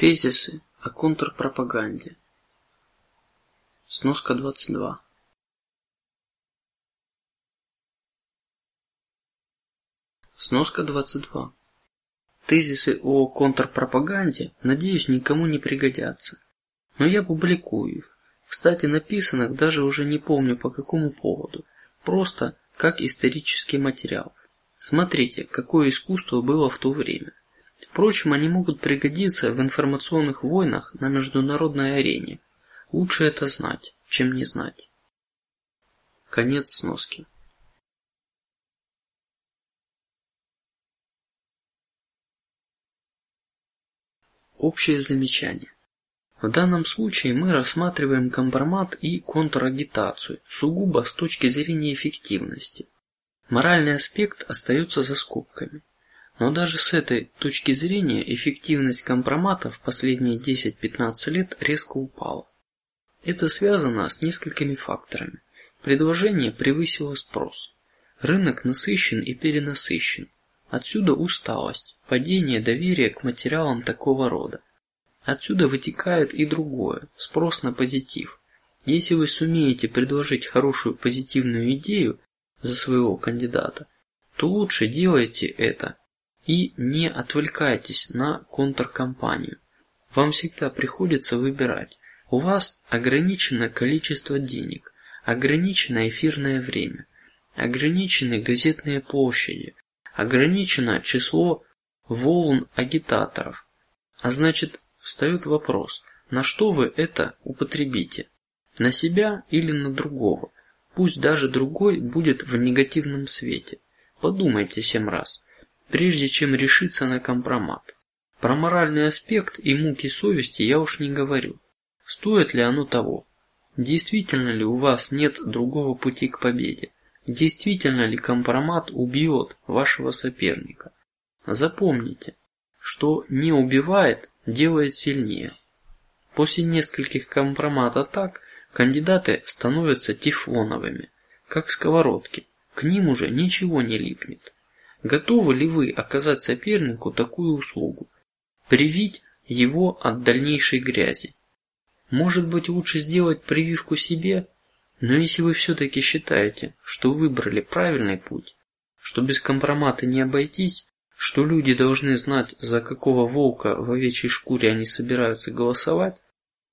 Тезисы о контрпропаганде. Сноска 22. Сноска 22. Тезисы о контрпропаганде, надеюсь, никому не пригодятся, но я публикую их. Кстати, написанных даже уже не помню по какому поводу, просто как исторический материал. Смотрите, какое искусство было в то время. Впрочем, они могут пригодиться в информационных войнах на международной арене. Лучше это знать, чем не знать. Конец сноски. Общее замечание. В данном случае мы рассматриваем компромат и контрагитацию сугубо с точки зрения эффективности. Моральный аспект остается за скобками. Но даже с этой точки зрения эффективность компромата в последние 10-15 лет резко упала. Это связано с несколькими факторами. Предложение превысило спрос. Рынок насыщен и перенасыщен. Отсюда усталость, падение доверия к материалам такого рода. Отсюда вытекает и другое: спрос на позитив. Если вы сумеете предложить хорошую позитивную идею за своего кандидата, то лучше делайте это и не отвлекайтесь на контркампанию. Вам всегда приходится выбирать. У вас ограниченное количество денег, ограниченное эфирное время, ограничены газетные площади, ограничено число волн агитаторов. А значит, встает вопрос: на что вы это употребите? На себя или на другого? Пусть даже другой будет в негативном свете. Подумайте семь раз прежде чем решиться на компромат. Про моральный аспект и муки совести я уж не говорю. Стоит ли оно того? Действительно ли у вас нет другого пути к победе? Действительно ли компромат убьет вашего соперника? Запомните, что не убивает, делает сильнее. После нескольких компромат атак кандидаты становятся тефлоновыми, как сковородки. К ним уже ничего не липнет. Готовы ли вы оказать сопернику такую услугу, привить его от дальнейшей грязи? Может быть, лучше сделать прививку себе, но если вы все-таки считаете, что выбрали правильный путь, что без компромата не обойтись, что люди должны знать, за какого волка в овечьей шкуре они собираются голосовать,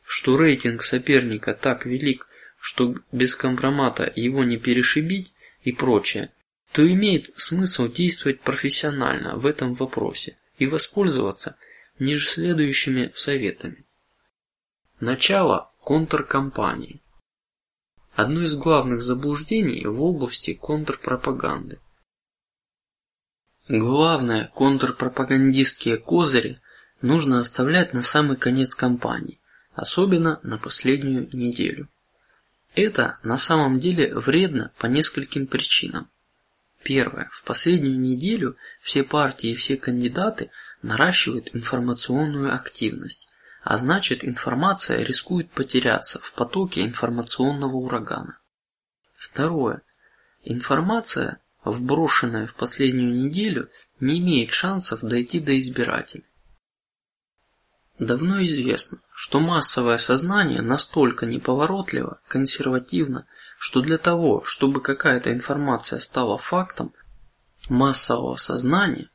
что рейтинг соперника так велик, что без компромата его не перешибить и прочее, то имеет смысл действовать профессионально в этом вопросе и воспользоваться ниже следующими советами. Начало контркампании. Одно из главных заблуждений в области контрпропаганды. Главное контрпропагандистские козыри нужно оставлять на самый конец кампании, особенно на последнюю неделю. Это на самом деле вредно по нескольким причинам. Первое. В последнюю неделю все партии и все кандидаты наращивают информационную активность, а значит информация рискует потеряться в потоке информационного урагана. Второе. Информация, вброшенная в последнюю неделю, не имеет шансов дойти до избирателей. Давно известно, что массовое сознание настолько неповоротливо, консервативно что для того, чтобы какая-то информация стала фактом массового сознания,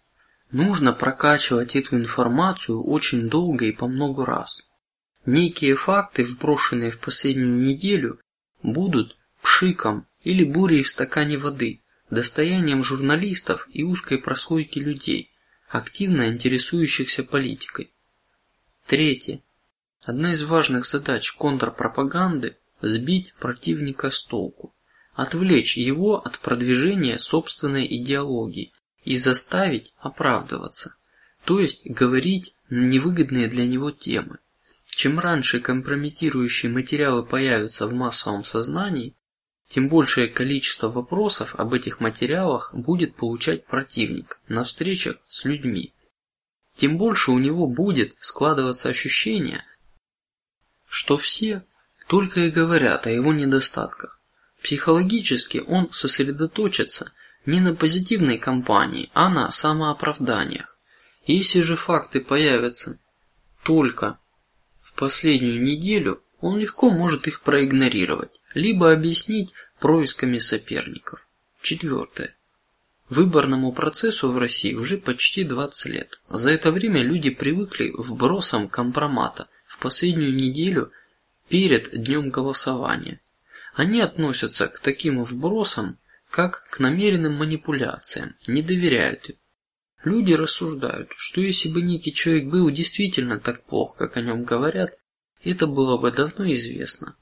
нужно прокачивать эту информацию очень долго и по много раз. Некие факты, вброшенные в последнюю неделю, будут пшиком или бурей в стакане воды, достоянием журналистов и узкой прослойки людей, активно интересующихся политикой. Третье. Одна из важных задач контрпропаганды сбить противника с толку, отвлечь его от продвижения собственной идеологии и заставить оправдываться, то есть говорить невыгодные для него темы. Чем раньше компрометирующие материалы появятся в массовом сознании, тем большее количество вопросов об этих материалах будет получать противник на встречах с людьми. Тем больше у него будет складываться ощущение, что все только и говорят о его недостатках. Психологически он сосредоточится не на позитивной кампании, а на самооправданиях. Если же факты появятся только в последнюю неделю, он легко может их проигнорировать, либо объяснить происками соперников. Четвертое. Выборному процессу в России уже почти 20 лет. За это время люди привыкли к вбросам компромата в последнюю неделю перед днем голосования. Они относятся к таким вбросам как к намеренным манипуляциям, не доверяют им. Люди рассуждают, что если бы некий человек был действительно так плох, как о нем говорят, это было бы давно известно.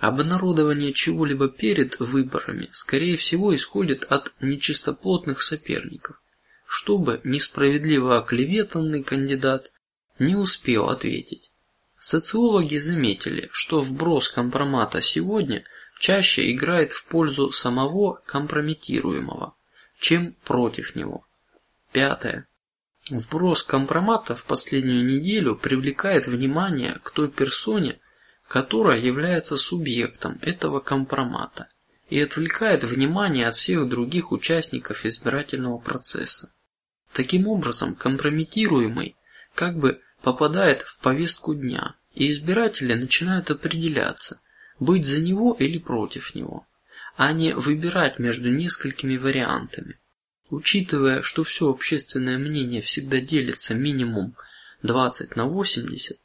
Обнародование чего-либо перед выборами, скорее всего, исходит от нечистоплотных соперников, чтобы несправедливо оклеветанный кандидат не успел ответить. Социологи заметили, что вброс компромата сегодня чаще играет в пользу самого компрометируемого, чем против него. Пятое. Вброс компромата в последнюю неделю привлекает внимание к той персоне, которая является субъектом этого компромата и отвлекает внимание от всех других участников избирательного процесса. Таким образом, компрометируемый как бы попадает в повестку дня, и избиратели начинают определяться, быть за него или против него, а не выбирать между несколькими вариантами. Учитывая, что все общественное мнение всегда делится минимум 20 на 80,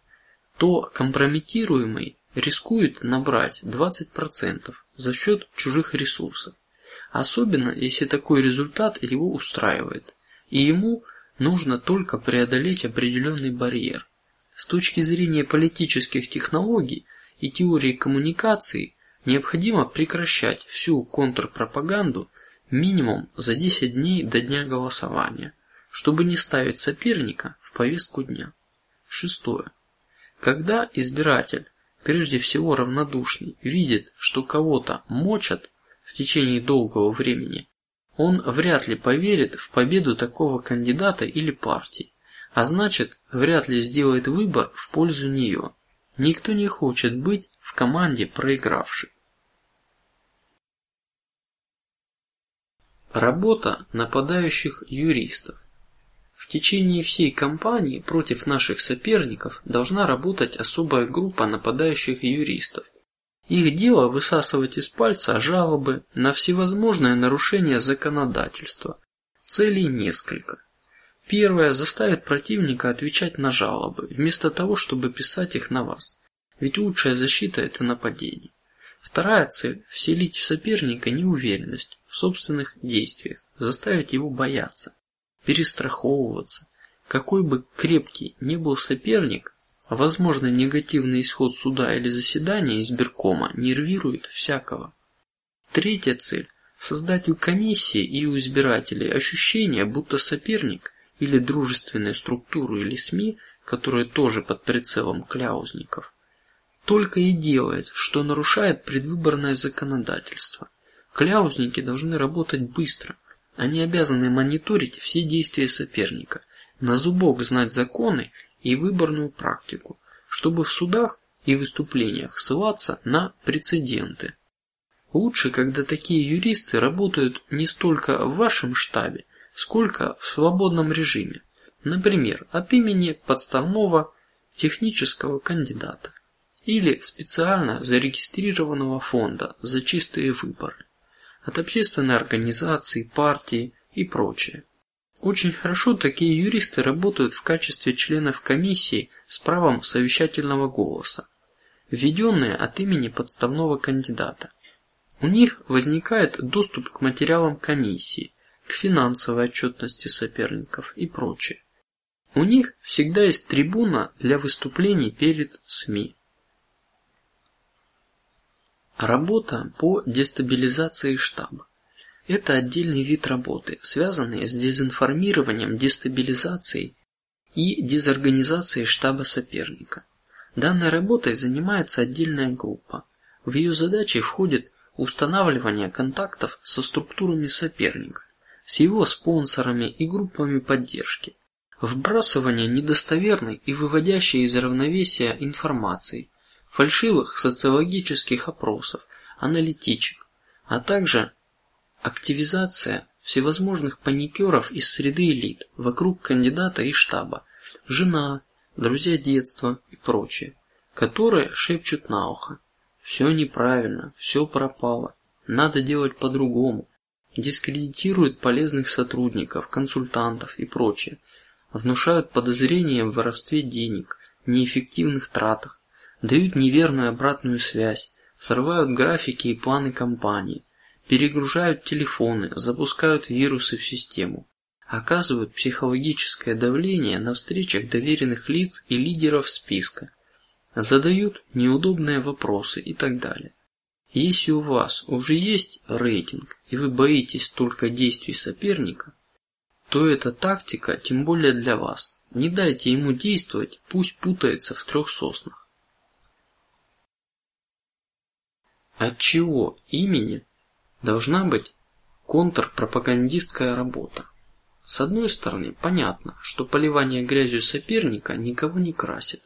то компрометируемый рискует набрать 20% за счет чужих ресурсов, особенно если такой результат его устраивает, и ему нужно только преодолеть определенный барьер. С точки зрения политических технологий и теории коммуникации необходимо прекращать всю контрпропаганду минимум за 10 дней до дня голосования, чтобы не ставить соперника в повестку дня. Шестое. Когда избиратель, прежде всего равнодушный, видит, что кого-то мочат в течение долгого времени, он вряд ли поверит в победу такого кандидата или партии, а значит, вряд ли сделает выбор в пользу нее. Никто не хочет быть в команде проигравшей. Работа нападающих юристов. В течение всей кампании против наших соперников должна работать особая группа нападающих юристов. Их дело высасывать из пальца жалобы на всевозможные нарушения законодательства. Целей несколько. Первая заставит противника отвечать на жалобы, вместо того, чтобы писать их на вас. Ведь лучшая защита – это нападение. Вторая цель – вселить в соперника неуверенность в собственных действиях, заставить его бояться, перестраховываться. Какой бы крепкий ни был соперник, возможный негативный исход суда или заседания избиркома нервирует всякого. Третья цель – создать у комиссии и у избирателей ощущение, будто соперник или дружественные структуры или СМИ, которые тоже под прицелом кляузников, только и делает, что нарушает предвыборное законодательство. Кляузники должны работать быстро. Они обязаны мониторить все действия соперника, на зубок знать законы и выборную практику, чтобы в судах и выступлениях ссылаться на прецеденты. Лучше, когда такие юристы работают не столько в вашем штабе, сколько в свободном режиме, например, от имени подставного технического кандидата или специально зарегистрированного фонда за чистые выборы, от общественной организации, партии и прочее. Очень хорошо такие юристы работают в качестве членов комиссии с правом совещательного голоса, введенные от имени подставного кандидата. У них возникает доступ к материалам комиссии, к финансовой отчетности соперников и прочее. У них всегда есть трибуна для выступлений перед СМИ. Работа по дестабилизации штаба – это отдельный вид работы, связанный с дезинформированием, дестабилизацией и дезорганизацией штаба соперника. Данной работой занимается отдельная группа. В ее задачи входит устанавливание контактов со структурами соперника, с его спонсорами и группами поддержки, вбрасывание недостоверной и выводящей из равновесия информации, фальшивых социологических опросов, аналитичек, а также активизация всевозможных паникеров из среды элит вокруг кандидата и штаба, жена, друзья детства и прочее, которые шепчут на ухо: все неправильно, все пропало, надо делать по-другому, дискредитируют полезных сотрудников, консультантов и прочее, внушают подозрения в воровстве денег, неэффективных тратах, дают неверную обратную связь, срывают графики и планы компании, перегружают телефоны, запускают вирусы в систему, оказывают психологическое давление на встречах доверенных лиц и лидеров списка, задают неудобные вопросы и так далее. Если у вас уже есть рейтинг и вы боитесь только действий соперника, то эта тактика тем более для вас. Не дайте ему действовать, пусть путается в трех соснах. От чего имени должна быть контрпропагандистская работа? С одной стороны, понятно, что поливание грязью соперника никого не красит,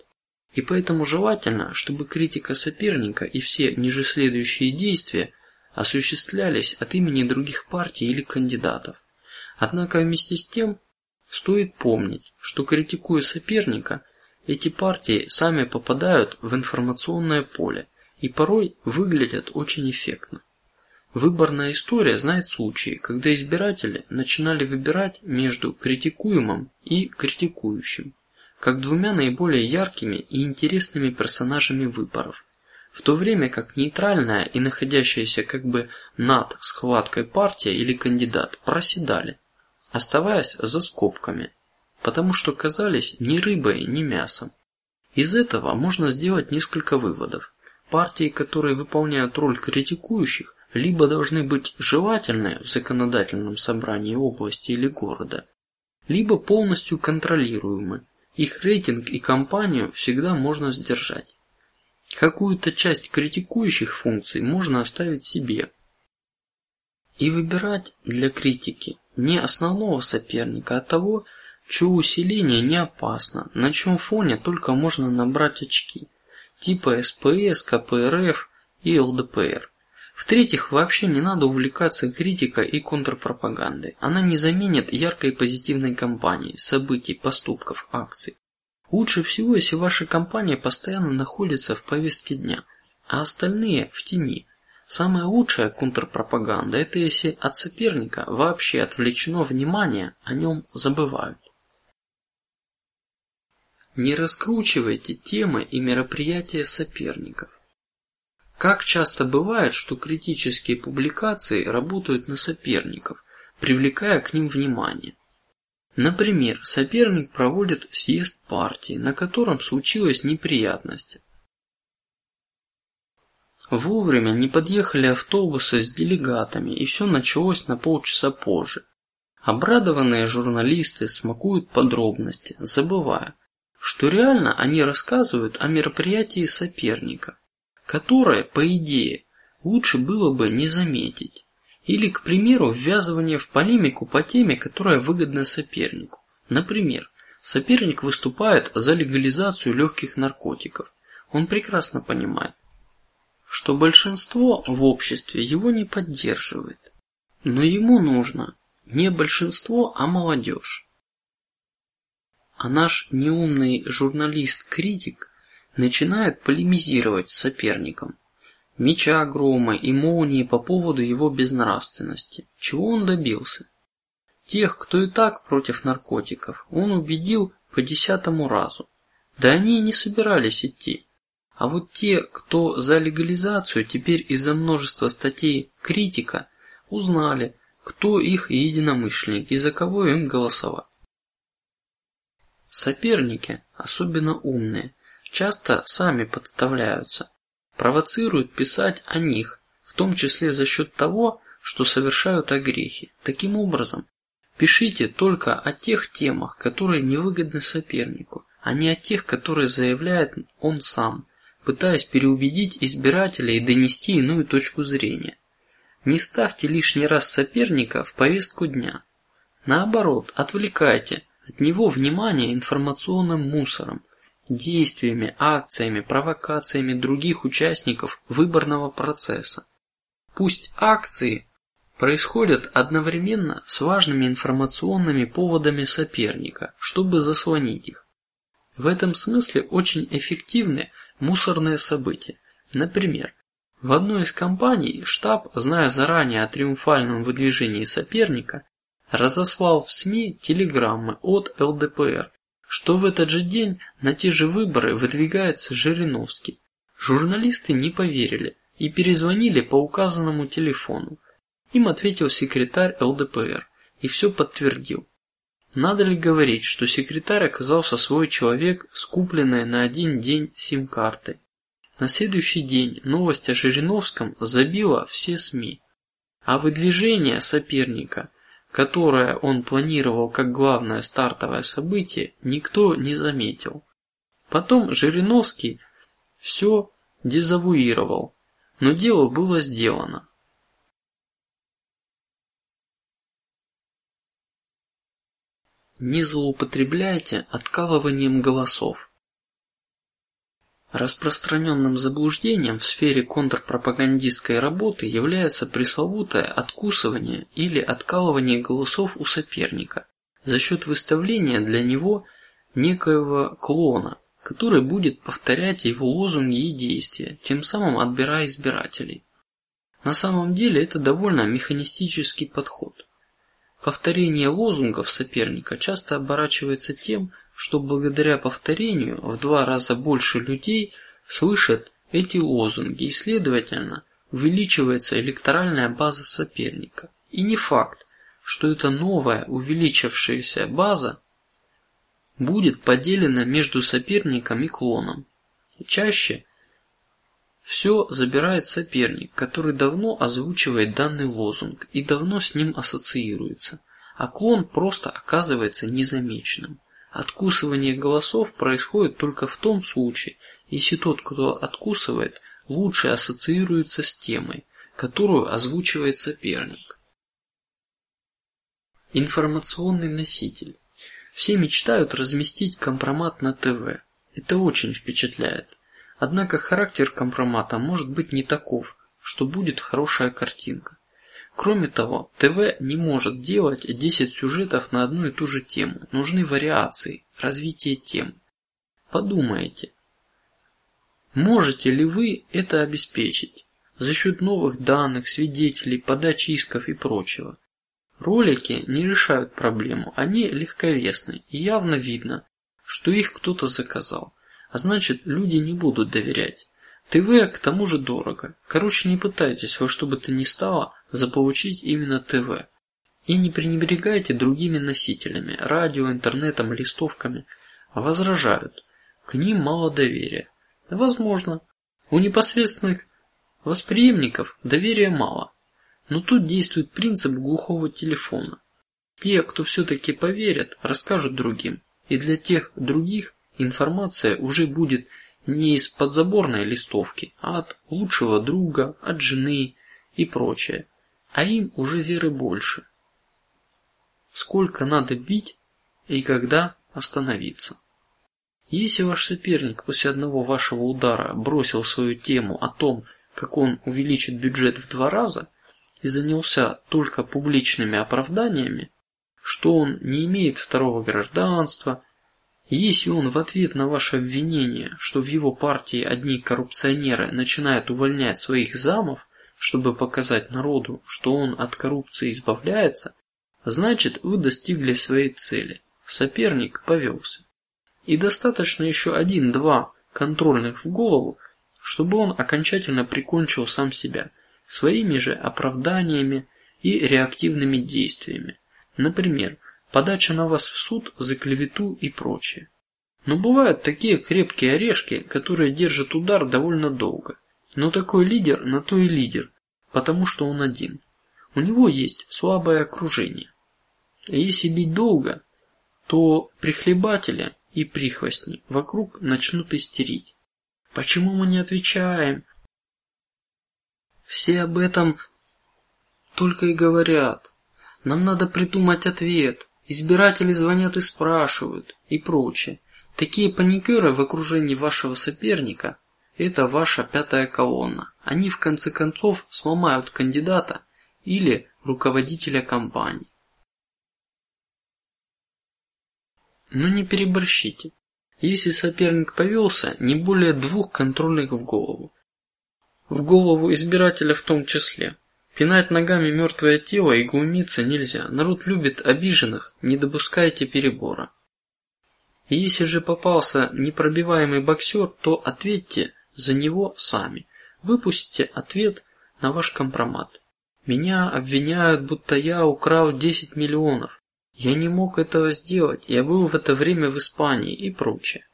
и поэтому желательно, чтобы критика соперника и все ниже следующие действия осуществлялись от имени других партий или кандидатов. Однако вместе с тем стоит помнить, что критикуя соперника, эти партии сами попадают в информационное поле и порой выглядят очень эффектно. Выборная история знает случаи, когда избиратели начинали выбирать между критикуемым и критикующим, как двумя наиболее яркими и интересными персонажами выборов, в то время как нейтральная и находящаяся как бы над схваткой партия или кандидат проседали, оставаясь за скобками, потому что казались ни рыбой, ни мясом. Из этого можно сделать несколько выводов. Партии, которые выполняют роль критикующих, либо должны быть желательны в законодательном собрании области или города, либо полностью контролируемы. Их рейтинг и кампанию всегда можно сдержать. Какую-то часть критикующих функций можно оставить себе и выбирать для критики не основного соперника, а того, чье усиление не опасно, на чем фоне только можно набрать очки, типа СПС, КПРФ и ЛДПР. В-третьих, вообще не надо увлекаться критикой и контрпропагандой. Она не заменит яркой позитивной кампании, событий, поступков, акций. Лучше всего, если ваша компания постоянно находится в повестке дня, а остальные в тени. Самая лучшая контрпропаганда – это если от соперника вообще отвлечено внимание, о нем забывают. Не раскручивайте темы и мероприятия соперников. Как часто бывает, что критические публикации работают на соперников, привлекая к ним внимание. Например, соперник проводит съезд партии, на котором случилась неприятность. Вовремя не подъехали автобусы с делегатами, и все началось на полчаса позже. Обрадованные журналисты смакуют подробности, забывая, что реально они рассказывают о мероприятии соперника которое, по идее, лучше было бы не заметить, или, к примеру, ввязывание в полемику по теме, которая выгодна сопернику. Например, соперник выступает за легализацию легких наркотиков. Он прекрасно понимает, что большинство в обществе его не поддерживает, но ему нужно не большинство, а молодежь. А наш неумный журналист-критик начинает полемизировать с соперником, меча грома и молнии по поводу его безнравственности. Чего он добился? Тех, кто и так против наркотиков, он убедил по десятому разу. Да они не собирались идти. А вот те, кто за легализацию, теперь из-за множества статей критика узнали, кто их единомышленник и за кого им голосовать. Соперники, особенно умные, часто сами подставляются, провоцируют писать о них, в том числе за счет того, что совершают огрехи. Таким образом, пишите только о тех темах, которые невыгодны сопернику, а не о тех, которые заявляет он сам, пытаясь переубедить избирателя и донести иную точку зрения. Не ставьте лишний раз соперника в повестку дня. Наоборот, отвлекайте от него внимание информационным мусором, действиями, акциями, провокациями других участников выборного процесса. Пусть акции происходят одновременно с важными информационными поводами соперника, чтобы заслонить их. В этом смысле очень эффективны мусорные события. Например, в одной из компаний штаб, зная заранее о триумфальном выдвижении соперника, разослал в СМИ телеграммы от ЛДПР, что в этот же день на те же выборы выдвигается Жириновский. Журналисты не поверили и перезвонили по указанному телефону. Им ответил секретарь ЛДПР и все подтвердил. Надо ли говорить, что секретарь оказался свой человек с на один день сим-картой? На следующий день новость о Жириновском забила все СМИ, а выдвижение соперника, которое он планировал как главное стартовое событие, никто не заметил. Потом Жириновский все дезавуировал, но дело было сделано. Не злоупотребляйте откалыванием голосов. Распространенным заблуждением в сфере контрпропагандистской работы является пресловутое откусывание или откалывание голосов у соперника за счет выставления для него некоего клона, который будет повторять его лозунги и действия, тем самым отбирая избирателей. На самом деле это довольно механистический подход. Повторение лозунгов соперника часто оборачивается тем, что благодаря повторению в два раза больше людей слышат эти лозунги, и следовательно увеличивается электоральная база соперника. И не факт, что эта новая увеличившаяся база будет поделена между соперником и клоном. Чаще все забирает соперник, который давно озвучивает данный лозунг и давно с ним ассоциируется, а клон просто оказывается незамеченным. Откусывание голосов происходит только в том случае, если тот, кто откусывает, лучше ассоциируется с темой, которую озвучивает соперник. Информационный носитель. Все мечтают разместить компромат на ТВ. Это очень впечатляет. Однако характер компромата может быть не таков, что будет хорошая картинка. Кроме того, ТВ не может делать 10 сюжетов на одну и ту же тему. Нужны вариации, развитие тем. Подумайте, можете ли вы это обеспечить за счет новых данных, свидетелей, подачи исков и прочего? Ролики не решают проблему, они легковесны и явно видно, что их кто-то заказал а значит люди не будут доверять. ТВ к тому же дорого. Короче, не пытайтесь во что бы то ни стало заполучить именно ТВ. И не пренебрегайте другими носителями, радио, интернетом, листовками. Возражают, к ним мало доверия. Возможно, у непосредственных восприемников доверия мало, но тут действует принцип глухого телефона. Те, кто все-таки поверят, расскажут другим, и для тех других информация уже будет не из подзаборной листовки, а от лучшего друга, от жены и прочее, а им уже веры больше. Сколько надо бить и когда остановиться? Если ваш соперник после одного вашего удара бросил свою тему о том, как он увеличит бюджет в два раза, и занялся только публичными оправданиями, что он не имеет второго гражданства, если он в ответ на ваше обвинение, что в его партии одни коррупционеры начинают увольнять своих замов, чтобы показать народу, что он от коррупции избавляется, значит вы достигли своей цели. Соперник повелся, и достаточно еще один-два контрольных в голову, чтобы он окончательно прикончил сам себя своими же оправданиями и реактивными действиями. Например, подача на вас в суд за клевету и прочее. Но бывают такие крепкие орешки, которые держат удар довольно долго. Но такой лидер на то и лидер, потому что он один. У него есть слабое окружение. И если бить долго, то прихлебатели и прихвостни вокруг начнут истерить. Почему мы не отвечаем? Все об этом только и говорят. Нам надо придумать ответ. Избиратели звонят и спрашивают и прочее. Такие паникеры в окружении вашего соперника – это ваша пятая колонна. Они в конце концов сломают кандидата или руководителя компании. Но не переборщите. Если соперник повелся, не более двух контрольных в голову, в голову избирателя в том числе. Пинать ногами мертвое тело и глумиться нельзя. Народ любит обиженных, не допускайте перебора. И если же попался непробиваемый боксер, то ответьте за него сами. Выпустите ответ на ваш компромат. Меня обвиняют, будто я украл 10 миллионов. Я не мог этого сделать. Я был в это время в Испании и прочее.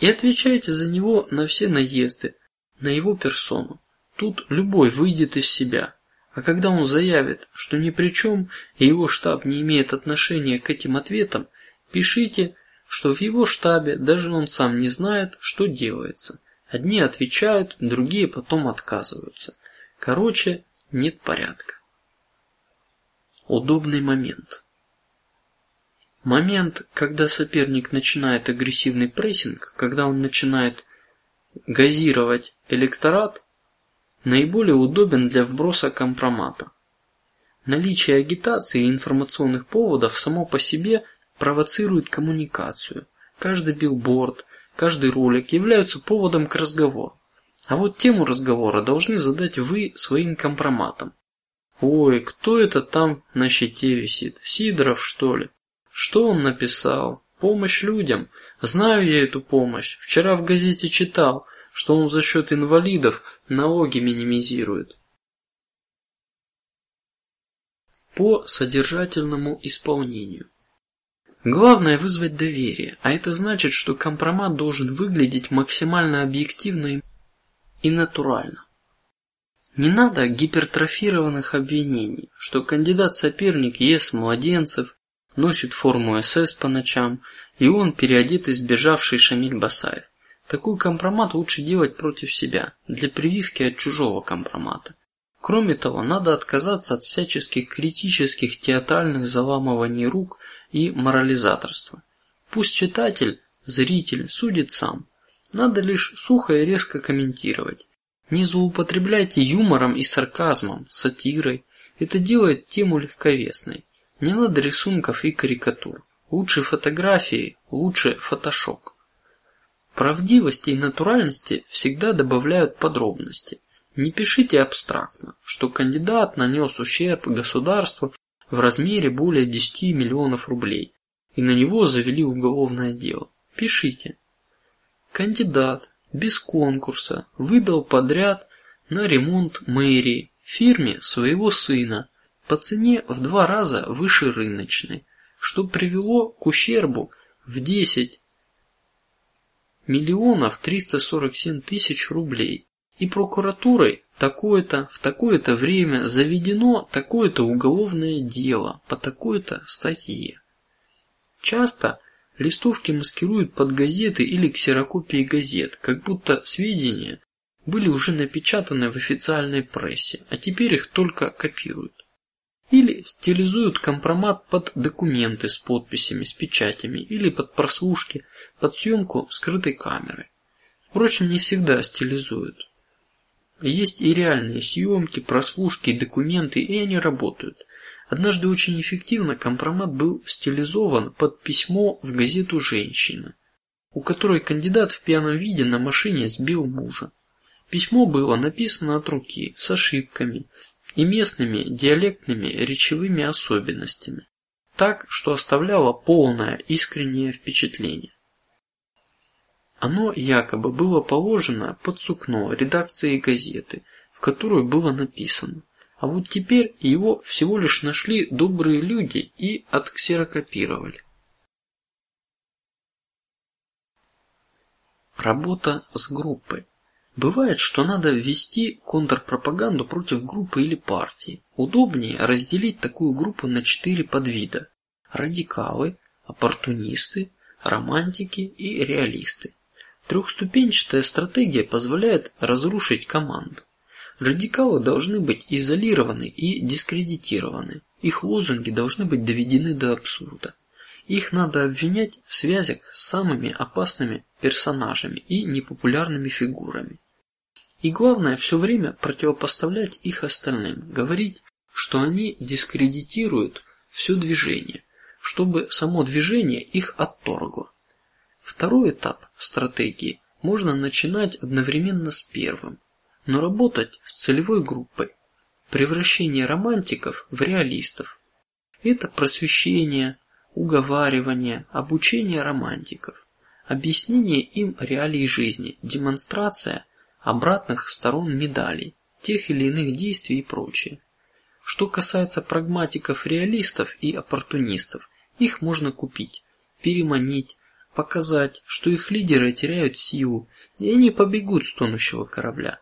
И отвечайте за него на все наезды, на его персону. Тут любой выйдет из себя. А когда он заявит, что ни при чем и его штаб не имеет отношения к этим ответам, пишите, что в его штабе даже он сам не знает, что делается. Одни отвечают, другие потом отказываются. Короче, нет порядка. Удобный момент. Момент, когда соперник начинает агрессивный прессинг, когда он начинает газировать электорат, наиболее удобен для вброса компромата. Наличие агитации и информационных поводов само по себе провоцирует коммуникацию. Каждый билборд, каждый ролик являются поводом к разговору. А вот тему разговора должны задать вы своим компроматом. Ой, кто это там на щите висит? Сидоров что ли? Что он написал? Помощь людям. Знаю я эту помощь. Вчера в газете читал что он за счет инвалидов налоги минимизирует. По содержательному исполнению. Главное вызвать доверие, а это значит, что компромат должен выглядеть максимально объективно и натурально. Не надо гипертрофированных обвинений, что кандидат-соперник ест младенцев, носит форму СС по ночам, и он переодет избежавший Шамиль Басаев. Такой компромат лучше делать против себя, для прививки от чужого компромата. Кроме того, надо отказаться от всяческих критических театральных заламываний рук и морализаторства. Пусть читатель, зритель судит сам. Надо лишь сухо и резко комментировать. Не злоупотребляйте юмором и сарказмом, сатирой. Это делает тему легковесной. Не надо рисунков и карикатур. Лучше фотографии, лучше фотошок. Правдивости и натуральности всегда добавляют подробности. Не пишите абстрактно, что кандидат нанес ущерб государству в размере более 10 миллионов рублей, и на него завели уголовное дело. Пишите: кандидат без конкурса выдал подряд на ремонт мэрии фирме своего сына по цене в два раза выше рыночной, что привело к ущербу в 10 миллионов триста сорок семь тысяч рублей, и прокуратурой такое-то в такое-то время заведено такое-то уголовное дело по такой-то статье. Часто листовки маскируют под газеты или ксерокопии газет, как будто сведения были уже напечатаны в официальной прессе, а теперь их только копируют. Или стилизуют компромат под документы с подписями, с печатями, или под прослушки, под съемку скрытой камеры. Впрочем, не всегда стилизуют. Есть и реальные съемки, прослушки, документы, и они работают. Однажды очень эффективно компромат был стилизован под письмо в газету «Женщина», у которой кандидат в пьяном виде на машине сбил мужа. Письмо было написано от руки с ошибками, и местными диалектными речевыми особенностями, так, что оставляло полное искреннее впечатление. Оно якобы было положено под сукно редакции газеты, в которую было написано, а вот теперь его всего лишь нашли добрые люди и отксерокопировали. Работа с группой. Бывает, что надо ввести контрпропаганду против группы или партии. Удобнее разделить такую группу на четыре подвида: радикалы, оппортунисты, романтики и реалисты. Трехступенчатая стратегия позволяет разрушить команду. Радикалы должны быть изолированы и дискредитированы. Их лозунги должны быть доведены до абсурда. Их надо обвинять в связях с самыми опасными персонажами и непопулярными фигурами. И главное, все время противопоставлять их остальным, говорить, что они дискредитируют все движение, чтобы само движение их отторгло. Второй этап стратегии можно начинать одновременно с первым, но работать с целевой группой. Превращение романтиков в реалистов. Это просвещение, уговаривание, обучение романтиков, объяснение им реалий жизни, демонстрация обратных сторон медалей, тех или иных действий и прочее. Что касается прагматиков-реалистов и оппортунистов, их можно купить, переманить, показать, что их лидеры теряют силу, и они побегут с тонущего корабля.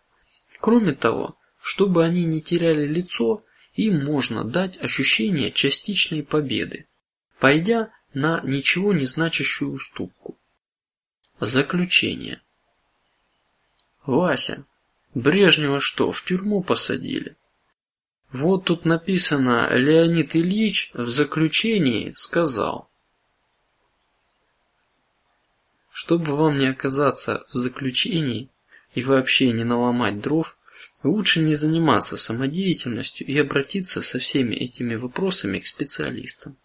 Кроме того, чтобы они не теряли лицо, им можно дать ощущение частичной победы, пойдя на ничего не значащую уступку. Заключение. Вася, Брежнева что в тюрьму посадили? Вот тут написано Леонид Ильич в заключении сказал. Чтобы вам не оказаться в заключении и вообще не наломать дров, лучше не заниматься самодеятельностью и обратиться со всеми этими вопросами к специалистам.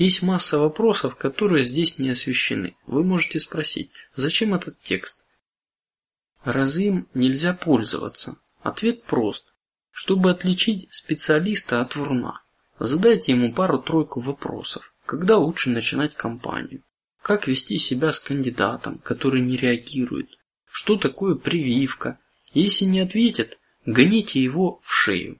Есть масса вопросов, которые здесь не освещены. Вы можете спросить, зачем этот текст? Раз им нельзя пользоваться. Ответ прост. Чтобы отличить специалиста от вруна, задайте ему пару-тройку вопросов. Когда лучше начинать кампанию? Как вести себя с кандидатом, который не реагирует? Что такое прививка? Если не ответит, гоните его в шею.